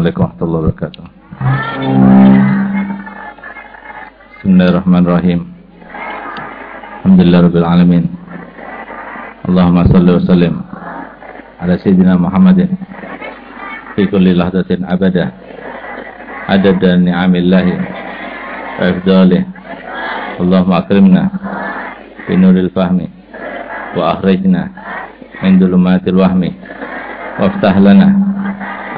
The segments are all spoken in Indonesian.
عليكم ورحمة الله وبركاته بسم الله الرحمن الرحيم الحمد لله رب العالمين اللهم صل وسلم على سيدنا محمد في كل لحظة أبدا عدد نعم الله وإفضاله اللهم أكرمنا في نور الفهم وأخرجنا من ظلمات الوهم وافتح لنا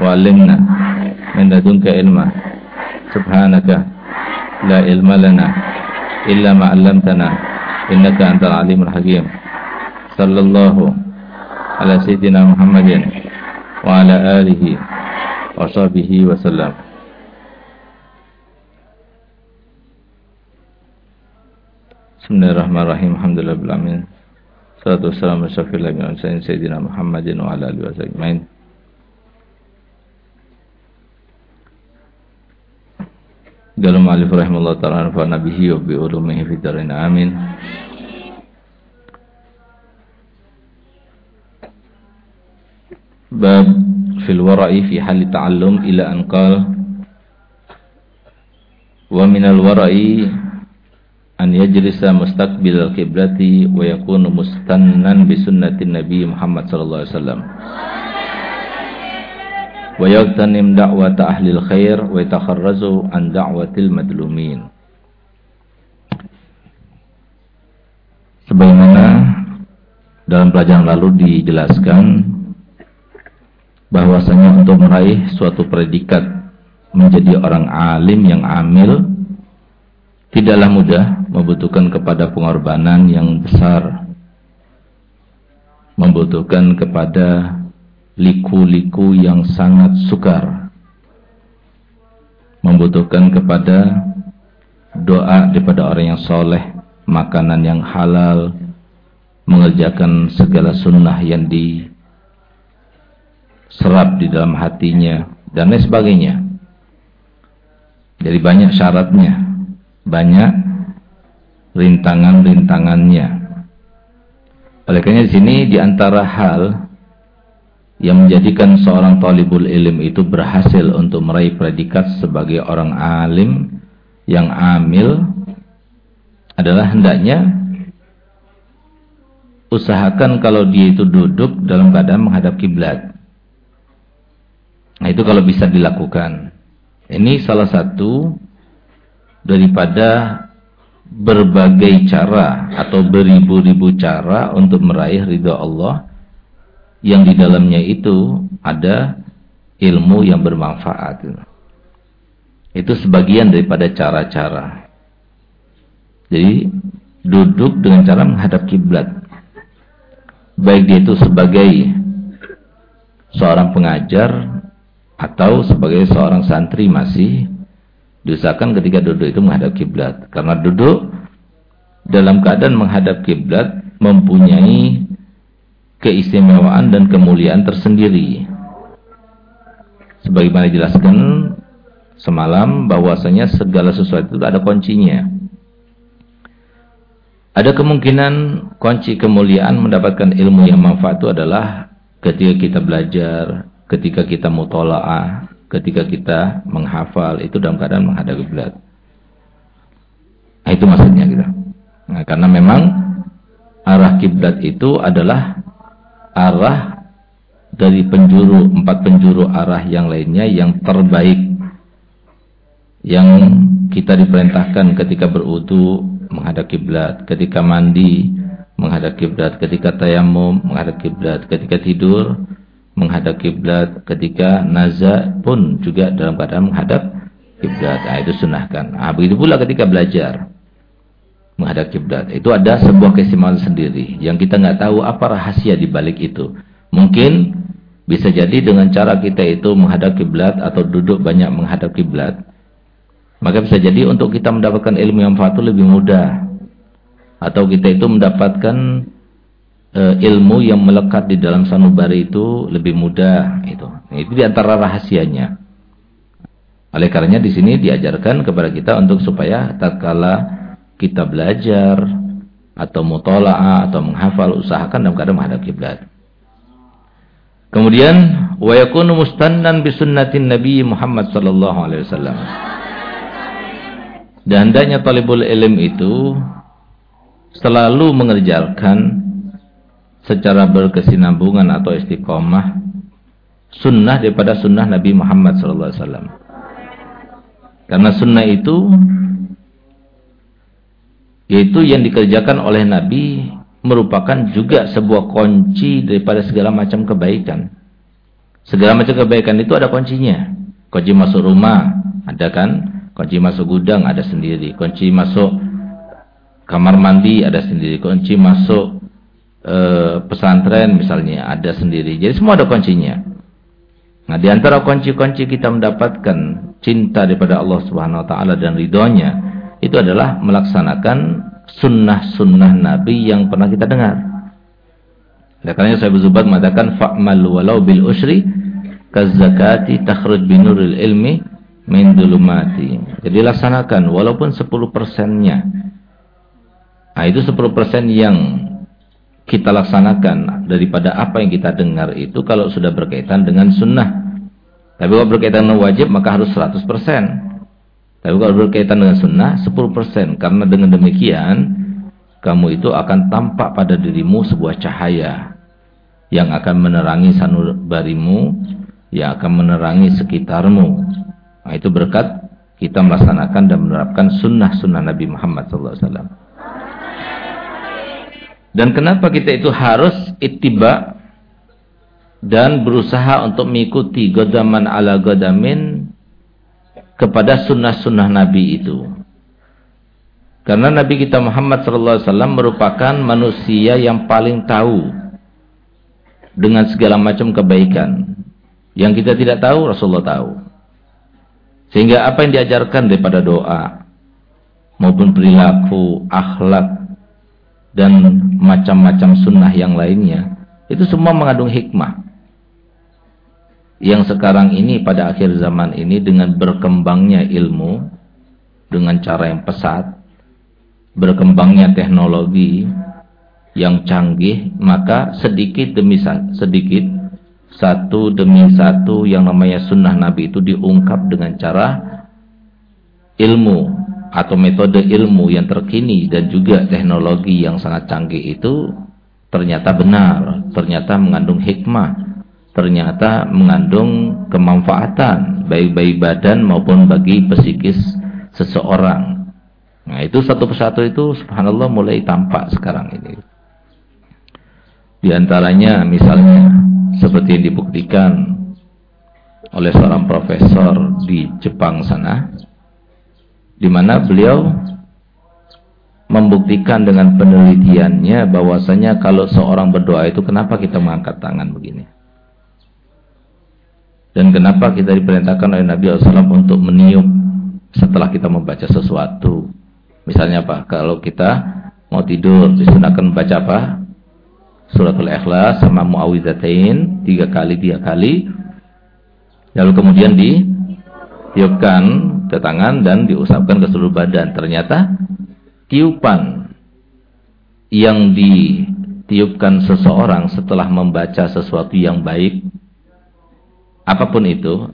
وعلمنا من لدنك علما. سبحانك لا علم لنا إلا ما علمتنا إنك أنت العليم الحكيم. صلى الله على سيدنا محمد وعلى آله وصحبه وسلم. بسم الله الرحمن الرحيم الحمد لله بالعمين صلاة والسلام على سيدنا محمد وعلى آله وسلم Dalam alif rahimahullah ta'ala Nafa nabihi wa bi ulumihi fidarin amin Bab fil wara'i fi hali ta'allum ila anqal Wa minal wara'i an yajlisa mustaqbil al-qiblati wa yakunu mustannan bi sunnati Nabi Muhammad sallallahu alaihi wasallam wa yagtanim da'wata ahli khair wa yatakharrazu an da'watil madlumin. Sebagaimana dalam pelajaran lalu dijelaskan bahwasanya untuk meraih suatu predikat menjadi orang alim yang amil tidaklah mudah membutuhkan kepada pengorbanan yang besar membutuhkan kepada liku-liku yang sangat sukar. Membutuhkan kepada doa daripada orang yang soleh makanan yang halal mengerjakan segala sunnah yang diserap di dalam hatinya dan lain sebagainya. Jadi banyak syaratnya banyak rintangan-rintangannya. Oleh karena di sini di antara hal yang menjadikan seorang talibul ilm itu berhasil untuk meraih predikat sebagai orang alim yang amil adalah hendaknya usahakan kalau dia itu duduk dalam keadaan menghadap kiblat. Nah itu kalau bisa dilakukan. Ini salah satu daripada berbagai cara atau beribu-ribu cara untuk meraih ridha Allah yang di dalamnya itu ada ilmu yang bermanfaat. Itu sebagian daripada cara-cara. Jadi duduk dengan cara menghadap kiblat. Baik dia itu sebagai seorang pengajar atau sebagai seorang santri masih diusahakan ketika duduk itu menghadap kiblat. Karena duduk dalam keadaan menghadap kiblat mempunyai keistimewaan dan kemuliaan tersendiri. Sebagaimana dijelaskan semalam bahwasanya segala sesuatu itu ada kuncinya. Ada kemungkinan kunci kemuliaan mendapatkan ilmu yang manfaat itu adalah ketika kita belajar, ketika kita mutolaah, ketika kita menghafal itu dalam keadaan menghadap kiblat. Nah, itu maksudnya gitu. Nah, karena memang arah kiblat itu adalah arah dari penjuru empat penjuru arah yang lainnya yang terbaik yang kita diperintahkan ketika berudu menghadap kiblat, ketika mandi menghadap kiblat, ketika tayamum menghadap kiblat, ketika tidur menghadap kiblat, ketika naza pun juga dalam keadaan menghadap kiblat. Nah, itu sunahkan. Nah, begitu pula ketika belajar menghadap kiblat. Itu ada sebuah keistimewaan sendiri yang kita nggak tahu apa rahasia di balik itu. Mungkin Bisa jadi dengan cara kita itu menghadap kiblat atau duduk banyak menghadap kiblat. Maka bisa jadi untuk kita mendapatkan ilmu yang fatu lebih mudah. Atau kita itu mendapatkan e, ilmu yang melekat di dalam sanubari itu lebih mudah. Itu, itu di antara rahasianya. Oleh karenanya di sini diajarkan kepada kita untuk supaya tatkala kita belajar atau mutola'ah atau menghafal usahakan dalam keadaan menghadap kiblat. Kemudian wa yakunu mustannan bi sunnatin Nabi Muhammad sallallahu alaihi wasallam. Dan hendaknya talibul ilm itu selalu mengerjakan secara berkesinambungan atau istiqomah sunnah daripada sunnah Nabi Muhammad sallallahu alaihi wasallam. Karena sunnah itu yaitu yang dikerjakan oleh Nabi merupakan juga sebuah kunci daripada segala macam kebaikan. Segala macam kebaikan itu ada kuncinya. Kunci masuk rumah ada kan? Kunci masuk gudang ada sendiri. Kunci masuk kamar mandi ada sendiri. Kunci masuk e, pesantren misalnya ada sendiri. Jadi semua ada kuncinya. Nah, di antara kunci-kunci kita mendapatkan cinta daripada Allah Subhanahu wa taala dan ridhonya itu adalah melaksanakan sunnah-sunnah Nabi yang pernah kita dengar. Oleh karena saya berzubat mengatakan fa'mal walau bil usri kazakati takhruj binuril ilmi min dulumati. Jadi laksanakan walaupun 10 persennya. Nah itu 10 persen yang kita laksanakan daripada apa yang kita dengar itu kalau sudah berkaitan dengan sunnah. Tapi kalau berkaitan dengan wajib maka harus 100 persen. Tapi kalau berkaitan dengan sunnah 10% karena dengan demikian kamu itu akan tampak pada dirimu sebuah cahaya yang akan menerangi sanubarimu, yang akan menerangi sekitarmu. Nah, itu berkat kita melaksanakan dan menerapkan sunnah-sunnah Nabi Muhammad SAW. Dan kenapa kita itu harus ittiba dan berusaha untuk mengikuti godaman ala godamin kepada sunnah-sunnah Nabi itu. Karena Nabi kita Muhammad SAW merupakan manusia yang paling tahu dengan segala macam kebaikan. Yang kita tidak tahu, Rasulullah tahu. Sehingga apa yang diajarkan daripada doa, maupun perilaku, akhlak, dan macam-macam sunnah yang lainnya, itu semua mengandung hikmah yang sekarang ini pada akhir zaman ini dengan berkembangnya ilmu dengan cara yang pesat berkembangnya teknologi yang canggih maka sedikit demi sedikit satu demi satu yang namanya sunnah Nabi itu diungkap dengan cara ilmu atau metode ilmu yang terkini dan juga teknologi yang sangat canggih itu ternyata benar, ternyata mengandung hikmah ternyata mengandung kemanfaatan baik bagi badan maupun bagi psikis seseorang. Nah, itu satu persatu itu subhanallah mulai tampak sekarang ini. Di antaranya misalnya seperti yang dibuktikan oleh seorang profesor di Jepang sana di mana beliau membuktikan dengan penelitiannya bahwasanya kalau seorang berdoa itu kenapa kita mengangkat tangan begini? Dan kenapa kita diperintahkan oleh Nabi SAW untuk meniup setelah kita membaca sesuatu. Misalnya apa? Kalau kita mau tidur, disunahkan membaca apa? Suratul Ikhlas sama Mu'awidhatain tiga kali, tiga kali. Lalu kemudian ditiupkan ke tangan dan diusapkan ke seluruh badan. Ternyata tiupan yang ditiupkan seseorang setelah membaca sesuatu yang baik apa pun itu,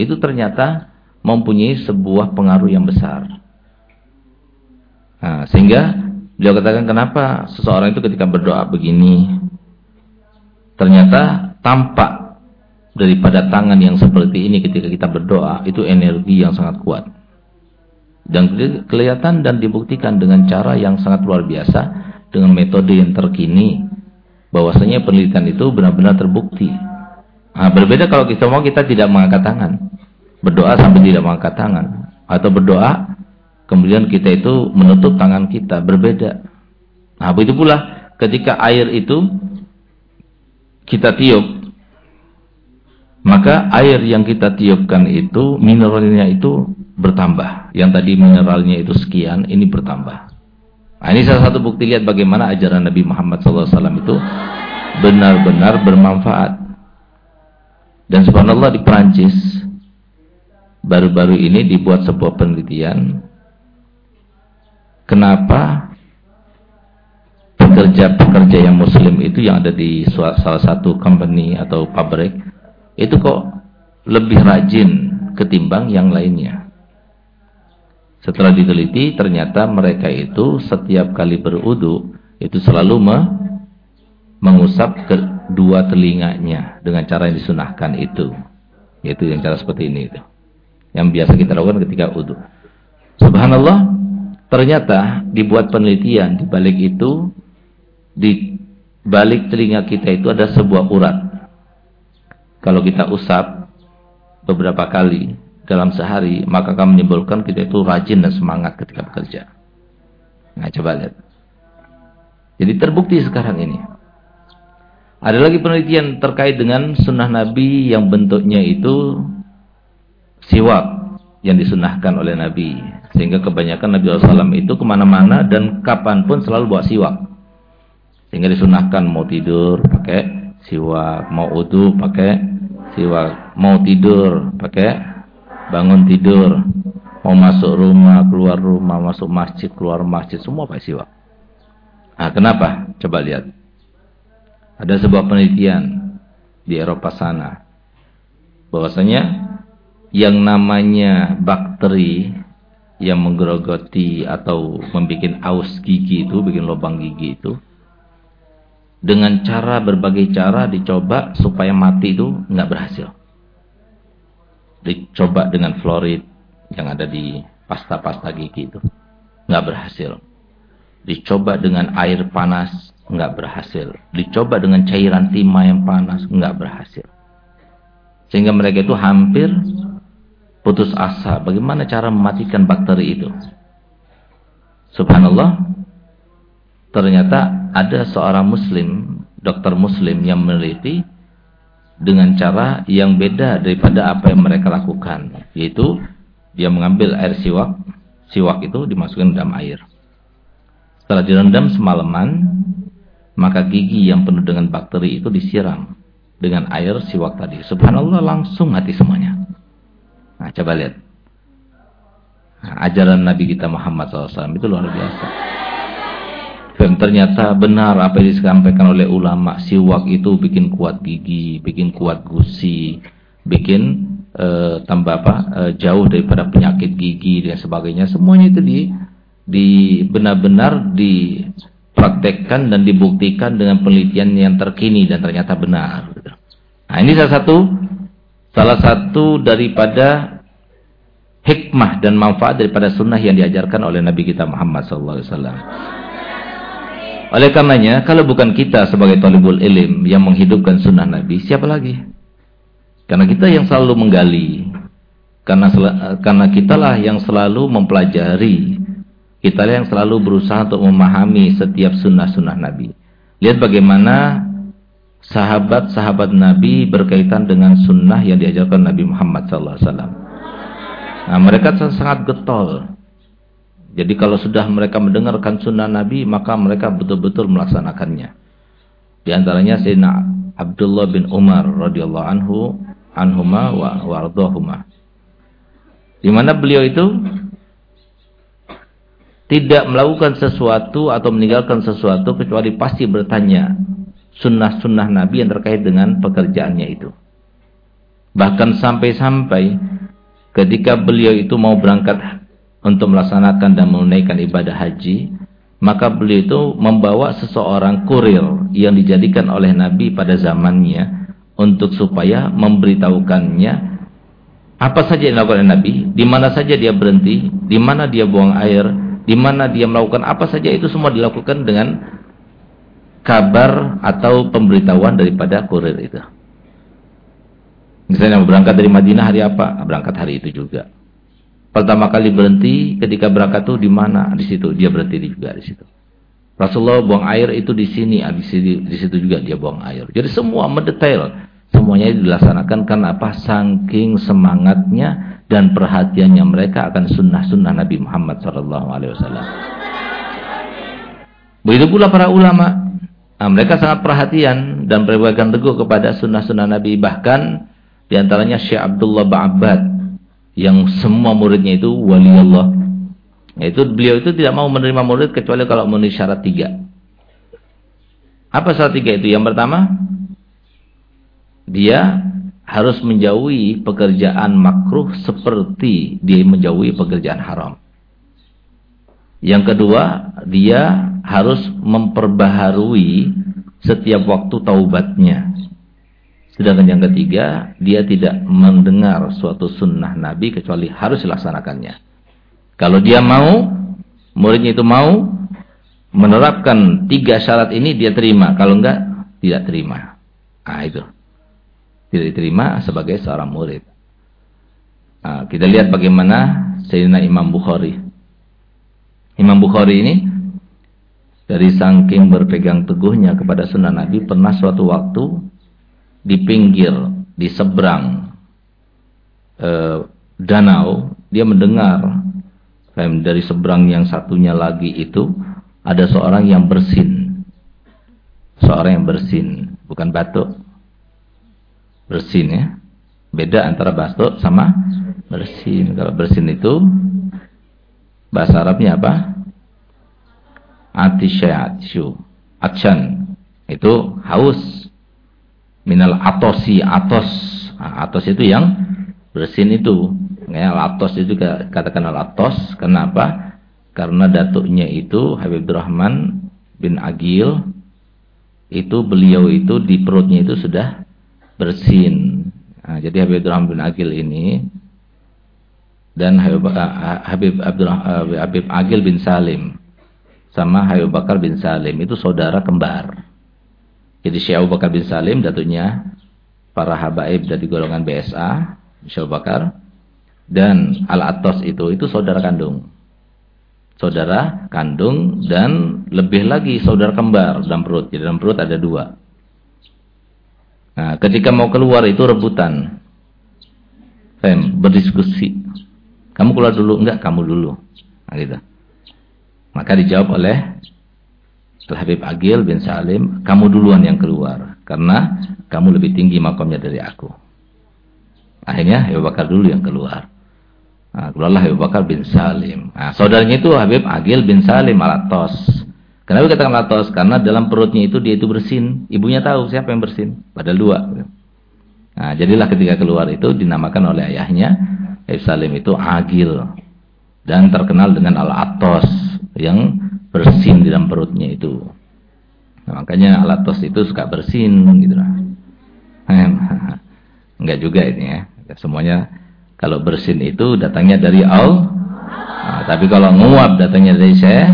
itu ternyata mempunyai sebuah pengaruh yang besar. Nah, sehingga beliau katakan kenapa seseorang itu ketika berdoa begini, ternyata tampak daripada tangan yang seperti ini ketika kita berdoa, itu energi yang sangat kuat. Dan kelihatan dan dibuktikan dengan cara yang sangat luar biasa, dengan metode yang terkini, bahwasanya penelitian itu benar-benar terbukti Nah, berbeda kalau kita mau kita tidak mengangkat tangan. Berdoa sampai tidak mengangkat tangan. Atau berdoa, kemudian kita itu menutup tangan kita. Berbeda. Nah, begitu pula ketika air itu kita tiup. maka air yang kita tiupkan itu mineralnya itu bertambah. Yang tadi mineralnya itu sekian, ini bertambah. Nah, ini salah satu bukti lihat bagaimana ajaran Nabi Muhammad SAW itu benar-benar bermanfaat. Dan subhanallah di Perancis baru-baru ini dibuat sebuah penelitian kenapa pekerja-pekerja yang muslim itu yang ada di salah satu company atau pabrik itu kok lebih rajin ketimbang yang lainnya. Setelah diteliti ternyata mereka itu setiap kali berudu itu selalu me mengusap kedua telinganya dengan cara yang disunahkan itu. Yaitu yang cara seperti ini itu. Yang biasa kita lakukan ketika udu. Subhanallah, ternyata dibuat penelitian di balik itu di balik telinga kita itu ada sebuah urat. Kalau kita usap beberapa kali dalam sehari, maka akan menimbulkan kita itu rajin dan semangat ketika bekerja. Nah, coba lihat. Jadi terbukti sekarang ini. Ada lagi penelitian terkait dengan sunnah Nabi yang bentuknya itu siwak yang disunahkan oleh Nabi. Sehingga kebanyakan Nabi SAW itu ke mana-mana dan kapan pun selalu bawa siwak. Sehingga disunahkan mau tidur pakai siwak, mau udu pakai siwak, mau tidur pakai bangun tidur, mau masuk rumah, keluar rumah, masuk masjid, keluar masjid, semua pakai siwak. Nah, kenapa? Coba lihat. Ada sebuah penelitian di Eropa sana. Bahwasanya yang namanya bakteri yang menggerogoti atau membuat aus gigi itu, bikin lubang gigi itu, dengan cara berbagai cara dicoba supaya mati itu nggak berhasil. Dicoba dengan fluorid yang ada di pasta-pasta gigi itu. Nggak berhasil dicoba dengan air panas nggak berhasil. Dicoba dengan cairan timah yang panas nggak berhasil. Sehingga mereka itu hampir putus asa. Bagaimana cara mematikan bakteri itu? Subhanallah ternyata ada seorang muslim dokter muslim yang meneliti dengan cara yang beda daripada apa yang mereka lakukan. Yaitu dia mengambil air siwak siwak itu dimasukkan dalam air setelah direndam semalaman maka gigi yang penuh dengan bakteri itu disiram dengan air siwak tadi subhanallah langsung hati semuanya nah coba lihat nah, ajaran Nabi kita Muhammad SAW itu luar biasa dan ternyata benar apa yang disampaikan oleh ulama, siwak itu bikin kuat gigi, bikin kuat gusi, bikin e, tambah apa? E, jauh daripada penyakit gigi dan sebagainya. Semuanya itu di di benar-benar dipraktekkan dan dibuktikan dengan penelitian yang terkini dan ternyata benar. Nah, ini salah satu salah satu daripada hikmah dan manfaat daripada sunnah yang diajarkan oleh Nabi kita Muhammad wasallam. Oleh karenanya, kalau bukan kita sebagai talibul ilim yang menghidupkan sunnah Nabi, siapa lagi? Karena kita yang selalu menggali. Karena karena kitalah yang selalu mempelajari. Kitalah yang selalu berusaha untuk memahami setiap sunnah-sunnah Nabi. Lihat bagaimana sahabat-sahabat Nabi berkaitan dengan sunnah yang diajarkan Nabi Muhammad SAW. Nah, mereka sangat getol jadi kalau sudah mereka mendengarkan sunnah Nabi, maka mereka betul-betul melaksanakannya. Di antaranya Sayyidina Abdullah bin Umar radhiyallahu anhu anhuma wa wardahuma. Di mana beliau itu tidak melakukan sesuatu atau meninggalkan sesuatu kecuali pasti bertanya sunnah-sunnah Nabi yang terkait dengan pekerjaannya itu. Bahkan sampai-sampai ketika beliau itu mau berangkat untuk melaksanakan dan menunaikan ibadah haji, maka beliau itu membawa seseorang kurir yang dijadikan oleh Nabi pada zamannya untuk supaya memberitahukannya apa saja yang dilakukan oleh Nabi, di mana saja dia berhenti, di mana dia buang air, di mana dia melakukan apa saja itu semua dilakukan dengan kabar atau pemberitahuan daripada kurir itu. Misalnya berangkat dari Madinah hari apa? Berangkat hari itu juga. Pertama kali berhenti ketika berangkat tuh di mana? Di situ dia berhenti juga di situ. Rasulullah buang air itu di sini, di situ, di situ juga dia buang air. Jadi semua mendetail Semuanya dilaksanakan karena apa? Saking semangatnya dan perhatiannya mereka akan sunnah-sunnah Nabi Muhammad SAW. Begitu pula para ulama. Nah, mereka sangat perhatian dan berpegang teguh kepada sunnah-sunnah Nabi. Bahkan di antaranya Syekh Abdullah Ba'abad yang semua muridnya itu wali Allah. Yaitu beliau itu tidak mau menerima murid kecuali kalau memenuhi syarat tiga. Apa syarat tiga itu? Yang pertama, dia harus menjauhi pekerjaan makruh seperti dia menjauhi pekerjaan haram. Yang kedua, dia harus memperbaharui setiap waktu taubatnya. Sedangkan yang ketiga, dia tidak mendengar suatu sunnah Nabi kecuali harus dilaksanakannya. Kalau dia mau, muridnya itu mau menerapkan tiga syarat ini, dia terima. Kalau enggak, tidak terima. Ah itu tidak diterima sebagai seorang murid. Nah, kita lihat bagaimana Sayyidina Imam Bukhari. Imam Bukhari ini dari saking berpegang teguhnya kepada sunnah Nabi pernah suatu waktu di pinggir, di seberang eh, danau, dia mendengar dari seberang yang satunya lagi itu ada seorang yang bersin. Seorang yang bersin, bukan batuk bersin ya. Beda antara basto sama bersin. Kalau bersin itu bahasa Arabnya apa? Atisyatsyu. Atsyan. Itu haus. Minal atosi atos. Nah, atos itu yang bersin itu. Ya, atos itu katakan al atos. Kenapa? Karena datuknya itu Habib Rahman bin Agil itu beliau itu di perutnya itu sudah bersin. Nah, jadi Habib Abdurrahman bin Agil ini dan Habib, Habib, Abdurrahman, Habib Agil bin Salim sama Habib Bakar bin Salim itu saudara kembar. Jadi Syekh Abu Bakar bin Salim datunya para habaib dari golongan BSA, Syekh Bakar dan Al-Atos itu itu saudara kandung. Saudara kandung dan lebih lagi saudara kembar dalam perut. Jadi dalam perut ada dua. Nah, ketika mau keluar itu rebutan. Fem, berdiskusi. Kamu keluar dulu, enggak kamu dulu. Nah, gitu. Maka dijawab oleh Habib Agil bin Salim, kamu duluan yang keluar. Karena kamu lebih tinggi makamnya dari aku. Akhirnya Habib Bakar dulu yang keluar. Nah, keluarlah Habib Bakar bin Salim. Nah, saudaranya itu Habib Agil bin Salim Alatos. Kenapa katakan latos? Karena dalam perutnya itu dia itu bersin. Ibunya tahu siapa yang bersin. Padahal dua. Nah, jadilah ketika keluar itu dinamakan oleh ayahnya Salim itu Agil. Dan terkenal dengan Al-Atos yang bersin di dalam perutnya itu. Nah, makanya Al-Atos itu suka bersin gitu lah. Enggak juga ini ya. Semuanya kalau bersin itu datangnya dari Al. Nah, tapi kalau nguap datangnya dari saya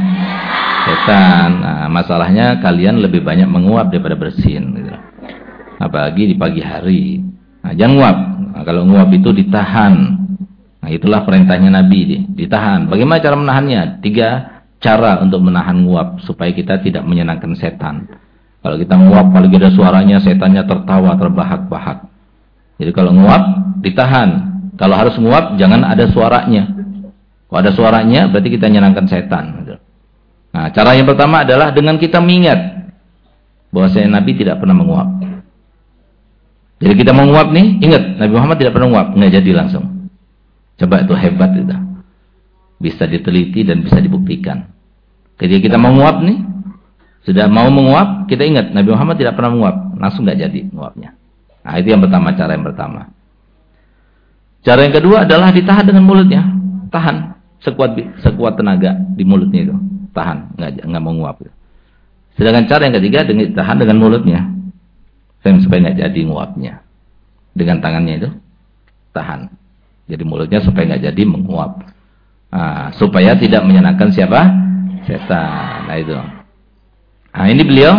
setan. Nah, masalahnya kalian lebih banyak menguap daripada bersin. Gitu. Apalagi di pagi hari. Nah, jangan nguap. Nah, kalau nguap itu ditahan. Nah, itulah perintahnya Nabi. Ditahan. Bagaimana cara menahannya? Tiga cara untuk menahan nguap. Supaya kita tidak menyenangkan setan. Kalau kita nguap, kalau ada suaranya, setannya tertawa, terbahak-bahak. Jadi kalau nguap, ditahan. Kalau harus nguap, jangan ada suaranya. Kalau ada suaranya, berarti kita menyenangkan setan. Nah, cara yang pertama adalah dengan kita mengingat bahwa saya Nabi tidak pernah menguap. Jadi kita menguap nih, ingat Nabi Muhammad tidak pernah menguap, nggak jadi langsung. Coba itu hebat itu. Bisa diteliti dan bisa dibuktikan. Ketika kita menguap nih, sudah mau menguap, kita ingat Nabi Muhammad tidak pernah menguap, langsung nggak jadi menguapnya. Nah, itu yang pertama, cara yang pertama. Cara yang kedua adalah ditahan dengan mulutnya. Tahan sekuat sekuat tenaga di mulutnya itu tahan, nggak nggak mau nguap. Sedangkan cara yang ketiga dengan tahan dengan mulutnya, supaya nggak jadi nguapnya. Dengan tangannya itu tahan. Jadi mulutnya supaya nggak jadi menguap. Nah, supaya tidak menyenangkan siapa? Setan. Nah itu. Nah ini beliau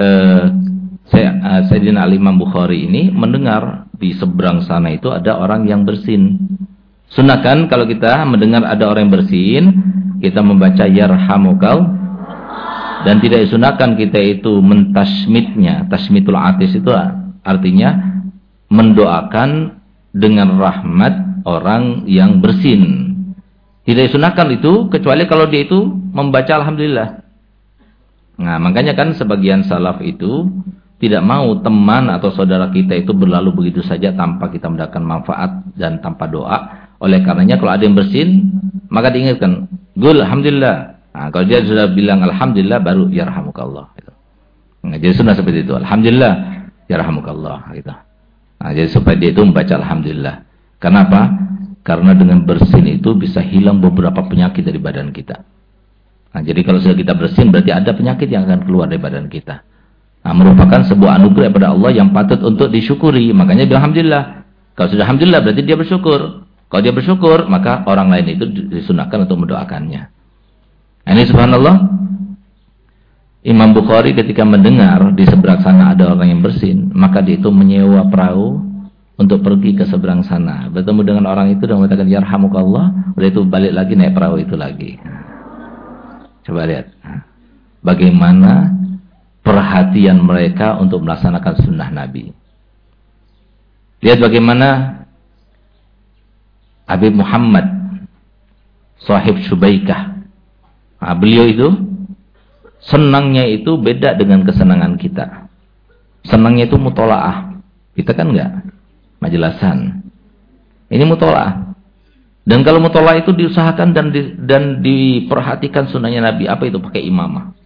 eh, saya uh, Sayyidina Ali Imam Bukhari ini mendengar di seberang sana itu ada orang yang bersin. Sunahkan kalau kita mendengar ada orang yang bersin, kita membaca yarhamukal Dan tidak disunahkan kita itu mentasmitnya. Tasmitul atis itu artinya mendoakan dengan rahmat orang yang bersin. Tidak disunahkan itu kecuali kalau dia itu membaca Alhamdulillah. Nah makanya kan sebagian salaf itu tidak mau teman atau saudara kita itu berlalu begitu saja tanpa kita mendapatkan manfaat dan tanpa doa. Oleh karenanya kalau ada yang bersin, maka diingatkan, Gul, Alhamdulillah. Nah, kalau dia sudah bilang Alhamdulillah, baru Yarhamukallah. Gitu. Nah, jadi sunnah seperti itu. Alhamdulillah, Yarhamukallah. Gitu. Nah, jadi supaya dia itu membaca Alhamdulillah. Kenapa? Karena dengan bersin itu bisa hilang beberapa penyakit dari badan kita. Nah, jadi kalau sudah kita bersin, berarti ada penyakit yang akan keluar dari badan kita. Nah, merupakan sebuah anugerah daripada Allah yang patut untuk disyukuri. Makanya bilang Alhamdulillah. Kalau sudah Alhamdulillah berarti dia bersyukur. Kalau dia bersyukur, maka orang lain itu disunahkan untuk mendoakannya. Ini subhanallah. Imam Bukhari ketika mendengar di seberang sana ada orang yang bersin, maka dia itu menyewa perahu untuk pergi ke seberang sana. Bertemu dengan orang itu dan mengatakan, Yarhamukallah. Udah itu balik lagi naik perahu itu lagi. Coba lihat. Bagaimana perhatian mereka untuk melaksanakan sunnah Nabi. Lihat bagaimana Habib Muhammad sahib Subaikah. Nah, beliau itu senangnya itu beda dengan kesenangan kita. Senangnya itu mutolaah. Kita kan enggak majelasan. Ini mutolaah. Dan kalau mutolaah itu diusahakan dan di, dan diperhatikan sunnahnya Nabi apa itu pakai imamah.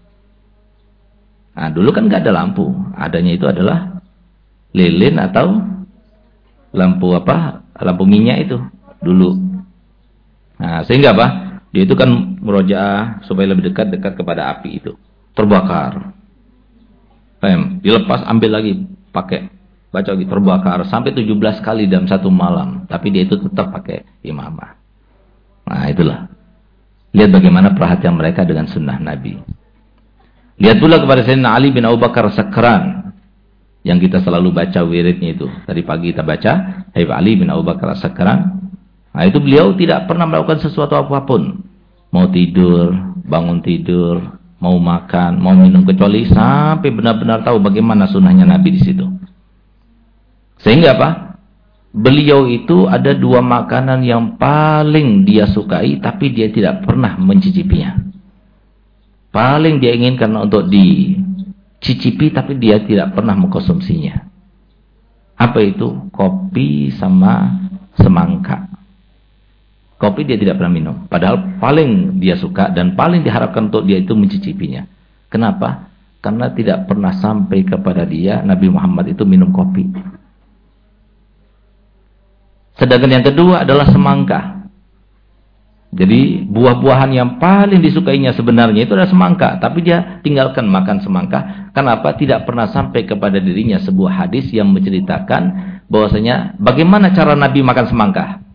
Nah, dulu kan nggak ada lampu. Adanya itu adalah lilin atau lampu apa? Lampu minyak itu dulu. Nah, sehingga apa? Dia itu kan merojaah supaya lebih dekat dekat kepada api itu. Terbakar. Pem, dilepas ambil lagi pakai baca lagi terbakar sampai 17 kali dalam satu malam, tapi dia itu tetap pakai imamah. Nah, itulah. Lihat bagaimana perhatian mereka dengan sunnah Nabi. Lihat pula kepada Sayyidina Ali bin Abu Bakar Sakran. Yang kita selalu baca wiridnya itu. Tadi pagi kita baca. Habib Ali bin Abu Bakar Sakran. Nah itu beliau tidak pernah melakukan sesuatu apa pun. Mau tidur, bangun tidur, mau makan, mau minum. Kecuali sampai benar-benar tahu bagaimana sunnahnya Nabi di situ. Sehingga apa? Beliau itu ada dua makanan yang paling dia sukai. Tapi dia tidak pernah mencicipinya paling dia inginkan untuk dicicipi tapi dia tidak pernah mengkonsumsinya. Apa itu? Kopi sama semangka. Kopi dia tidak pernah minum. Padahal paling dia suka dan paling diharapkan untuk dia itu mencicipinya. Kenapa? Karena tidak pernah sampai kepada dia Nabi Muhammad itu minum kopi. Sedangkan yang kedua adalah semangka. Jadi buah-buahan yang paling disukainya sebenarnya itu adalah semangka. Tapi dia tinggalkan makan semangka. Kenapa? Tidak pernah sampai kepada dirinya sebuah hadis yang menceritakan bahwasanya bagaimana cara Nabi makan semangka.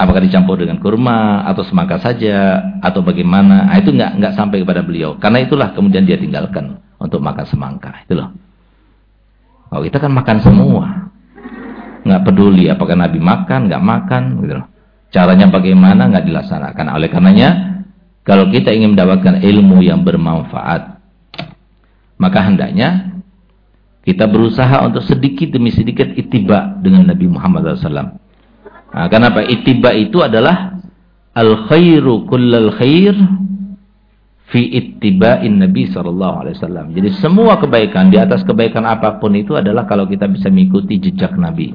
Apakah dicampur dengan kurma atau semangka saja atau bagaimana? Nah, itu nggak nggak sampai kepada beliau. Karena itulah kemudian dia tinggalkan untuk makan semangka. Itu loh. Oh, kita kan makan semua. Nggak peduli apakah Nabi makan, nggak makan, gitu loh. Caranya bagaimana nggak dilaksanakan. Oleh karenanya, kalau kita ingin mendapatkan ilmu yang bermanfaat, maka hendaknya kita berusaha untuk sedikit demi sedikit itiba dengan Nabi Muhammad SAW. Nah, kenapa? Itiba itu adalah al-khairu kullal khair fi ittiba'in Nabi sallallahu alaihi wasallam. Jadi semua kebaikan di atas kebaikan apa pun itu adalah kalau kita bisa mengikuti jejak Nabi.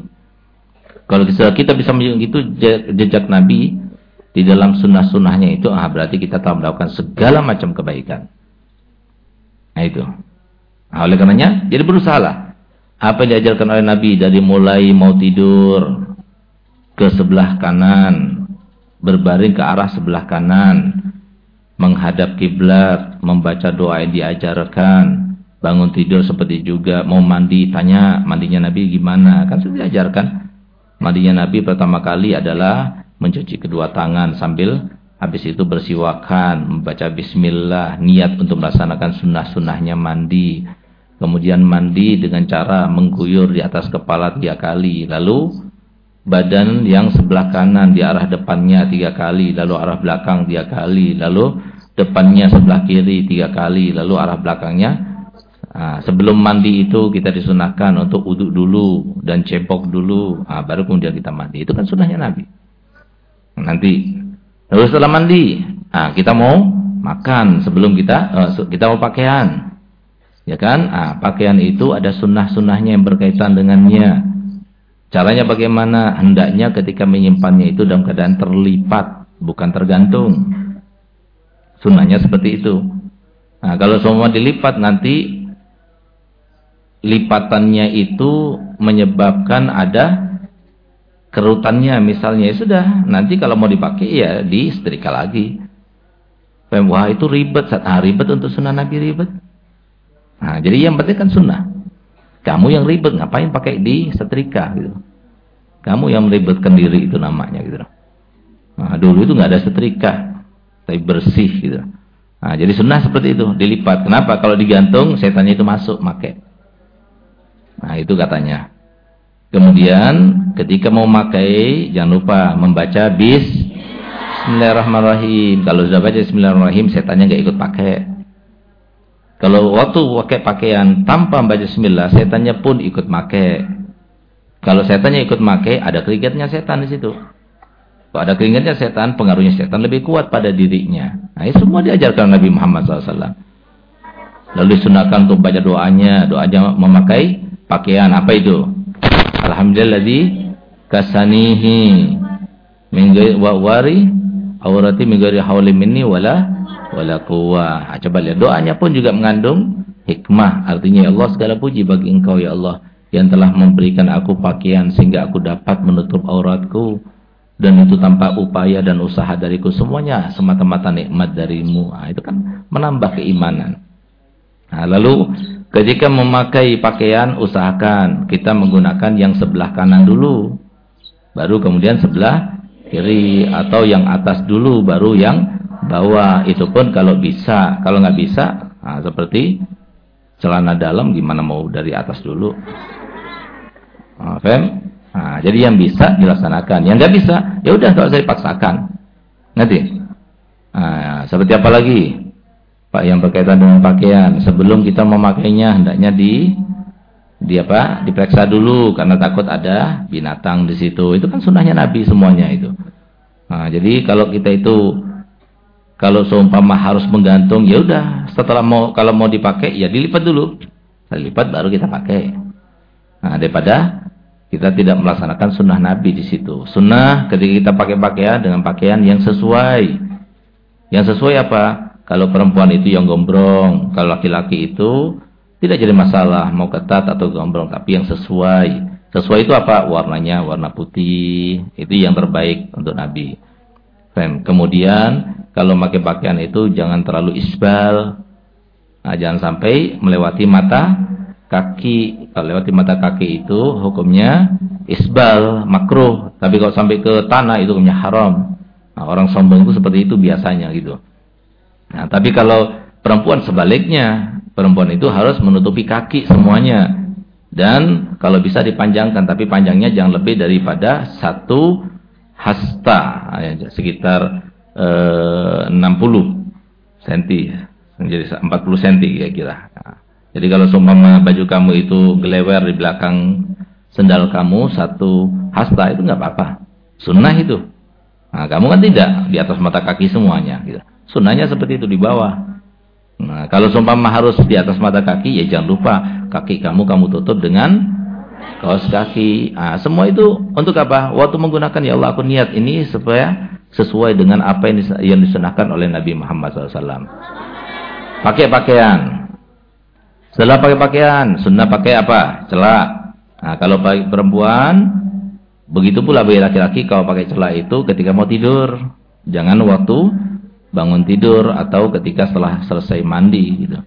Kalau kita bisa itu jejak Nabi di dalam sunnah-sunnahnya itu, ah berarti kita telah melakukan segala macam kebaikan. Nah itu. Nah, oleh karenanya, jadi berusahalah. Apa yang diajarkan oleh Nabi dari mulai mau tidur ke sebelah kanan, berbaring ke arah sebelah kanan, menghadap kiblat, membaca doa yang diajarkan, bangun tidur seperti juga mau mandi, tanya mandinya Nabi gimana, kan sudah diajarkan. Mandinya Nabi pertama kali adalah mencuci kedua tangan sambil habis itu bersiwakan, membaca bismillah, niat untuk melaksanakan sunnah-sunnahnya mandi. Kemudian mandi dengan cara mengguyur di atas kepala tiga kali. Lalu badan yang sebelah kanan di arah depannya tiga kali. Lalu arah belakang tiga kali. Lalu depannya sebelah kiri tiga kali, lalu arah belakangnya. Nah, sebelum mandi itu kita disunahkan untuk uduk dulu dan cebok dulu, nah, baru kemudian kita mandi. Itu kan sunahnya Nabi. Nanti, lalu setelah mandi, nah, kita mau makan sebelum kita uh, kita mau pakaian. Ya kan? Ah, pakaian itu ada sunnah-sunnahnya yang berkaitan dengannya. Caranya bagaimana? Hendaknya ketika menyimpannya itu dalam keadaan terlipat, bukan tergantung. Sunnahnya seperti itu. Nah, kalau semua dilipat nanti lipatannya itu menyebabkan ada kerutannya misalnya ya sudah nanti kalau mau dipakai ya di setrika lagi wah itu ribet ah, ribet untuk sunnah nabi ribet nah jadi yang penting kan sunnah kamu yang ribet ngapain pakai di setrika gitu kamu yang meribetkan diri itu namanya gitu nah dulu itu nggak ada setrika tapi bersih gitu. Nah, jadi sunnah seperti itu, dilipat. Kenapa? Kalau digantung, setannya itu masuk, make. Nah, itu katanya. Kemudian, ketika mau pakai, jangan lupa membaca bis Bismillahirrahmanirrahim. Kalau sudah baca Bismillahirrahmanirrahim, setannya nggak ikut pakai. Kalau waktu pakai pakaian tanpa membaca Bismillah, setannya pun ikut pakai. Kalau setannya ikut pakai, ada keringatnya setan di situ. Kalau ada keringatnya setan, pengaruhnya setan lebih kuat pada dirinya. Nah, ini semua diajarkan Nabi Muhammad SAW. Lalu disunahkan untuk baca doanya, doanya memakai pakaian apa itu? Alhamdulillah di kasanihi minggu wari aurati minggari hauli minni wala wala quwwah. Ah, coba lihat. Doanya pun juga mengandung hikmah. Artinya ya Allah segala puji bagi Engkau ya Allah yang telah memberikan aku pakaian sehingga aku dapat menutup auratku dan itu tanpa upaya dan usaha dariku. Semuanya semata-mata nikmat darimu. Nah, itu kan menambah keimanan. Nah, lalu ketika memakai pakaian usahakan kita menggunakan yang sebelah kanan dulu. Baru kemudian sebelah kiri. Atau yang atas dulu baru yang bawah itu pun kalau bisa kalau nggak bisa nah, seperti celana dalam gimana mau dari atas dulu nah, Nah, jadi yang bisa dilaksanakan, yang nggak bisa, ya udah kalau saya dipaksakan. Nanti. Nah, seperti apa lagi? Pak yang berkaitan dengan pakaian, sebelum kita memakainya hendaknya di di apa? Diperiksa dulu karena takut ada binatang di situ. Itu kan sunnahnya Nabi semuanya itu. Nah, jadi kalau kita itu kalau seumpama harus menggantung, ya udah setelah mau kalau mau dipakai ya dilipat dulu. Dilipat baru kita pakai. Nah, daripada kita tidak melaksanakan sunnah Nabi di situ. Sunnah ketika kita pakai pakaian dengan pakaian yang sesuai. Yang sesuai apa? Kalau perempuan itu yang gombrong, kalau laki-laki itu tidak jadi masalah mau ketat atau gombrong, tapi yang sesuai. Sesuai itu apa? Warnanya warna putih. Itu yang terbaik untuk Nabi. Kemudian kalau pakai pakaian itu jangan terlalu isbal. Nah, jangan sampai melewati mata kaki. Kalau lewati mata kaki itu hukumnya isbal makruh. Tapi kalau sampai ke tanah itu hukumnya haram. Nah, orang sombong itu seperti itu biasanya gitu. Nah tapi kalau perempuan sebaliknya perempuan itu harus menutupi kaki semuanya. Dan kalau bisa dipanjangkan tapi panjangnya jangan lebih daripada satu hasta ya, sekitar eh, 60 cm menjadi 40 cm kira-kira nah, jadi kalau seumpama baju kamu itu gelewer di belakang sendal kamu satu hasta itu nggak apa-apa. Sunnah itu. Nah, kamu kan tidak di atas mata kaki semuanya. Gitu. Sunnahnya seperti itu di bawah. Nah, kalau seumpama harus di atas mata kaki, ya jangan lupa kaki kamu kamu tutup dengan kaos kaki. Nah, semua itu untuk apa? Waktu menggunakan ya Allah aku niat ini supaya sesuai dengan apa yang disunahkan oleh Nabi Muhammad SAW. Pakai pakaian, setelah pakai pakaian, sunnah pakai apa? Celak. Nah, kalau pakai perempuan, begitu pula bagi laki-laki kalau pakai celak itu ketika mau tidur. Jangan waktu bangun tidur atau ketika setelah selesai mandi gitu.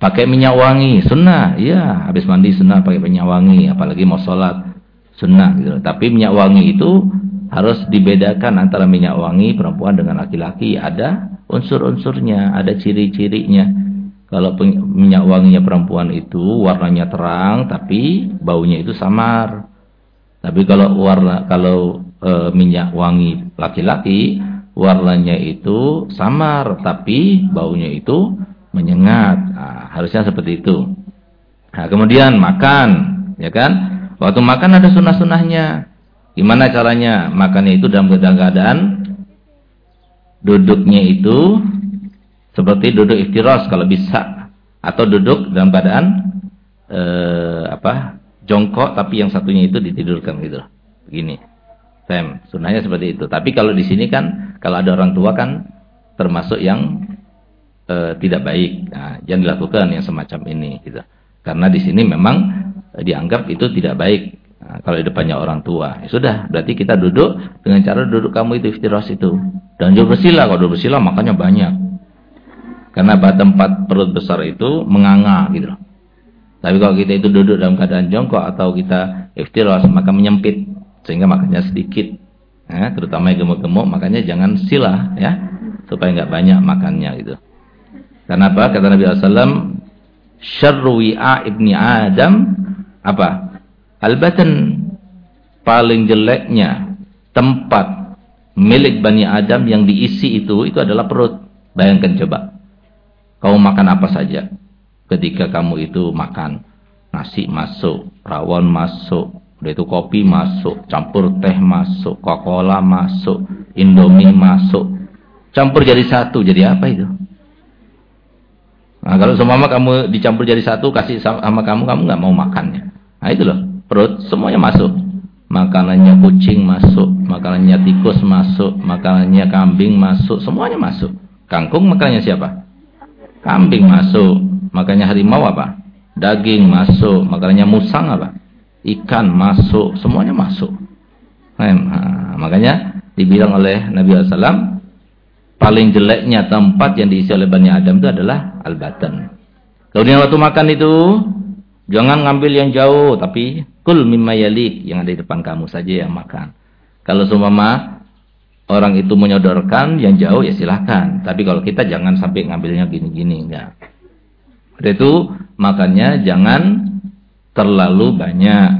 Pakai minyak wangi, sunnah. Iya, habis mandi sunnah pakai minyak wangi, apalagi mau sholat. Sunnah gitu. Tapi minyak wangi itu harus dibedakan antara minyak wangi perempuan dengan laki-laki. Ada unsur-unsurnya, ada ciri-cirinya. Kalau minyak wanginya perempuan itu warnanya terang tapi baunya itu samar. Tapi kalau warna kalau e, minyak wangi laki-laki warnanya itu samar tapi baunya itu menyengat. Nah, harusnya seperti itu. Nah, kemudian makan, ya kan? Waktu makan ada sunnah-sunnahnya. Gimana caranya? Makannya itu dalam keadaan duduknya itu seperti duduk iftiras kalau bisa atau duduk dalam keadaan eh, apa? jongkok tapi yang satunya itu ditidurkan gitu. Begini. Sam, sunnahnya seperti itu. Tapi kalau di sini kan kalau ada orang tua kan termasuk yang e, tidak baik. Nah, yang dilakukan yang semacam ini gitu. Karena di sini memang e, dianggap itu tidak baik. Nah, kalau di depannya orang tua. Ya sudah, berarti kita duduk dengan cara duduk kamu itu iftiras itu. Dan juga bersila, kalau duduk bersila makanya banyak. Karena tempat perut besar itu menganga gitu Tapi kalau kita itu duduk dalam keadaan jongkok atau kita iftiras maka menyempit sehingga makannya sedikit ya, terutama yang gemuk-gemuk makanya jangan sila ya supaya nggak banyak makannya gitu kenapa kata Nabi SAW syarru ibni Adam. Apa? Albatan. Paling jeleknya tempat milik Bani Adam yang diisi itu itu adalah perut. Bayangkan coba. Kamu makan apa saja? Ketika kamu itu makan nasi masuk rawon masuk Udah itu kopi masuk, campur teh masuk, Coca-Cola masuk, Indomie masuk. Campur jadi satu, jadi apa itu? Nah, kalau semua kamu dicampur jadi satu, kasih sama kamu, kamu nggak mau makannya. Nah itu loh, perut semuanya masuk. Makanannya kucing masuk, makanannya tikus masuk, makanannya kambing masuk, semuanya masuk. Kangkung makanannya siapa? Kambing masuk. Makannya harimau apa? Daging masuk. Makanannya musang apa? ikan masuk, semuanya masuk. Nah, makanya dibilang oleh Nabi SAW, paling jeleknya tempat yang diisi oleh Bani Adam itu adalah al-batan. Kemudian waktu makan itu, jangan ngambil yang jauh, tapi kul mimma yalik, yang ada di depan kamu saja yang makan. Kalau seumpama orang itu menyodorkan yang jauh ya silahkan. Tapi kalau kita jangan sampai ngambilnya gini-gini, enggak. Itu makannya jangan terlalu banyak.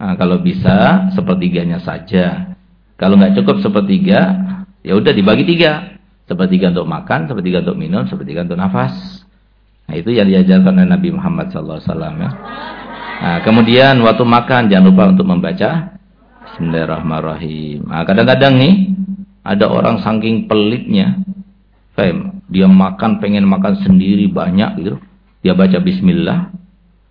Nah, kalau bisa sepertiganya saja. Kalau nggak cukup sepertiga, ya udah dibagi tiga. Sepertiga untuk makan, sepertiga untuk minum, sepertiga untuk nafas. Nah, itu yang diajarkan oleh Nabi Muhammad SAW ya. Nah, kemudian waktu makan jangan lupa untuk membaca Bismillahirrahmanirrahim. Nah, kadang-kadang nih ada orang saking pelitnya, fem, dia makan pengen makan sendiri banyak gitu. Dia baca Bismillah,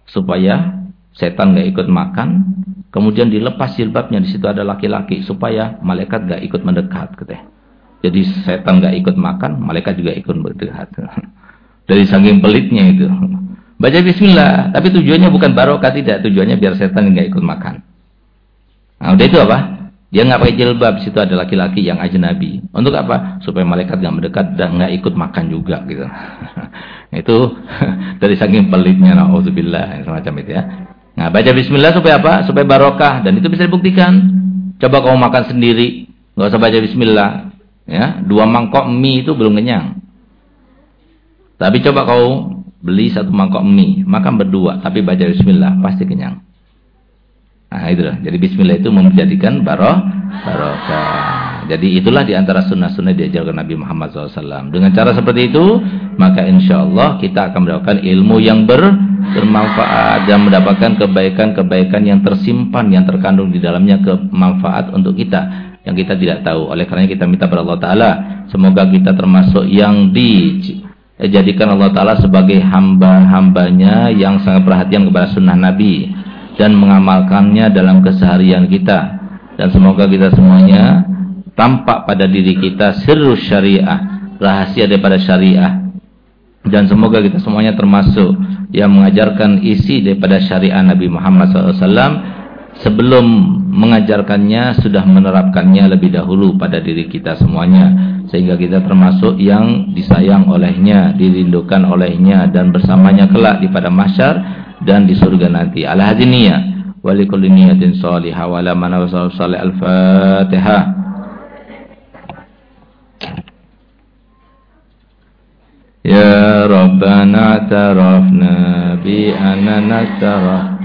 supaya setan gak ikut makan. Kemudian dilepas jilbabnya di situ ada laki-laki supaya malaikat gak ikut mendekat, katanya. Jadi setan gak ikut makan, malaikat juga ikut mendekat. Dari saking pelitnya itu. Baca bismillah, tapi tujuannya bukan barokah tidak, tujuannya biar setan gak ikut makan. Nah, udah itu apa? Dia nggak pakai jilbab, situ ada laki-laki yang ajnabi. Untuk apa? Supaya malaikat nggak mendekat dan nggak ikut makan juga gitu. itu dari saking pelitnya naudzubillah semacam itu ya. Nah, baca bismillah supaya apa? Supaya barokah dan itu bisa dibuktikan. Coba kamu makan sendiri, nggak usah baca bismillah, ya. Dua mangkok mie itu belum kenyang. Tapi coba kau beli satu mangkok mie, makan berdua, tapi baca bismillah, pasti kenyang. Nah itulah. Jadi bismillah itu menjadikan baroh, barokah. Jadi itulah di antara sunnah-sunnah diajarkan Nabi Muhammad SAW. Dengan cara seperti itu, maka insya Allah kita akan mendapatkan ilmu yang ber, bermanfaat dan mendapatkan kebaikan-kebaikan yang tersimpan, yang terkandung di dalamnya kemanfaat untuk kita yang kita tidak tahu. Oleh karena kita minta kepada Allah Taala, semoga kita termasuk yang dijadikan Allah Taala sebagai hamba-hambanya yang sangat perhatian kepada sunnah Nabi dan mengamalkannya dalam keseharian kita dan semoga kita semuanya tampak pada diri kita sirrus syariah rahasia daripada syariah dan semoga kita semuanya termasuk yang mengajarkan isi daripada syariah Nabi Muhammad SAW sebelum mengajarkannya sudah menerapkannya lebih dahulu pada diri kita semuanya sehingga kita termasuk yang disayang olehnya dirindukan olehnya dan bersamanya kelak di pada masyar dan di surga nanti. Hadin niyah wa likulli niyatin salihah wa la man salih al-Fatihah. Ya Rabbana tarafna bi anana taraf